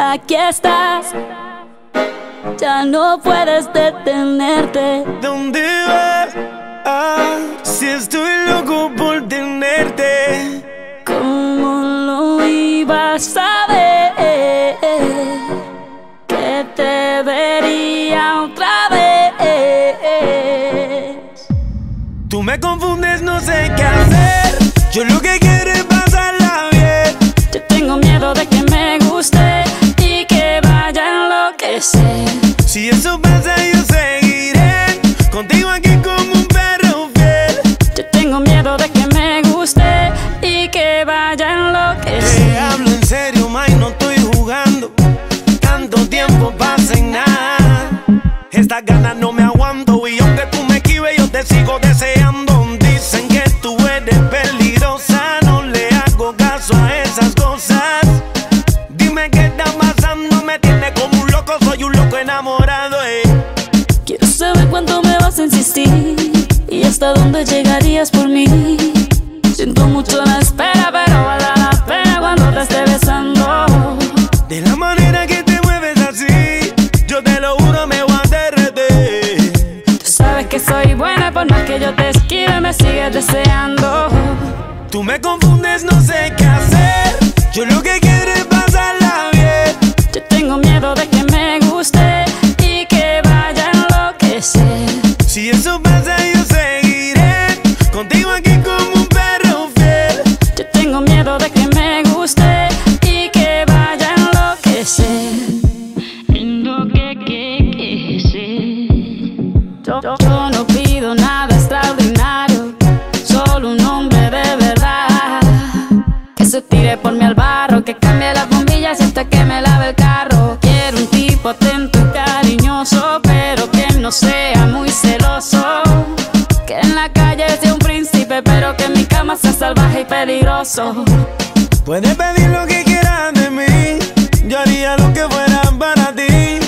Aquí estás, ya no puedes detenerte. ¿Dónde vas? Ah, si estoy loco por tenerte. ¿Cómo lo ibas a ver? Que te vería otra vez. Tú me confundes, no sé qué hacer. Yo lo que quiero es pasarla bien. Yo tengo miedo de que Si eso pasa, yo seguiré contigo aquí como un perro fiel. Yo tengo miedo de que me guste y que vaya a enloquecer. Te hablo en serio, May, no estoy jugando. Tanto tiempo pasa y nada. Estas ganas no me enamorado. Eh. Quiero saber cuánto me vas a insistir y hasta dónde llegarías por mí. Siento mucho la espera, pero vale la pena cuando te esté besando. De la manera que te mueves así, yo te lo juro, me voy a derretir. Tú sabes que soy buena, por más que yo te esquive, me sigues deseando. Tú me confundes, no sé qué hacer. No sea muy celoso. Que en la calle sea un príncipe, pero que en mi cama sea salvaje y peligroso. Puedes pedir lo que quieras de mí. Yo haría lo que fuera para ti.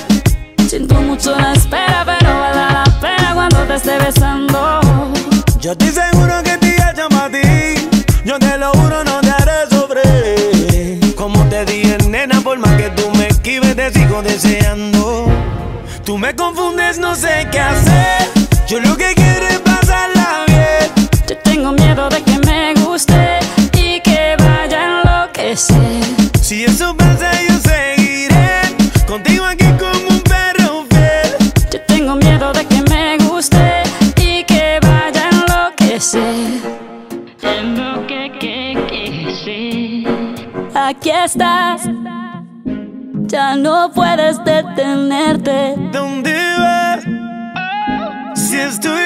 Siento mucho la espera, pero vale la pena cuando te esté besando. Yo estoy seguro que te hecho para ti. Yo te lo juro, no te haré sobre. Como te dije, nena, por más que tú me esquives, te sigo deseando. Tú me confundes, no sé qué hacer. Yo lo que quiero es pasarla bien. Yo tengo miedo de que me guste y que vaya a enloquecer. Si eso pasa, yo seguiré contigo aquí como un perro fiel. Yo tengo miedo de que me guste y que vaya a enloquecer. Aquí estás, ya no puedes detenerte. ¿Dónde vas? Si estoy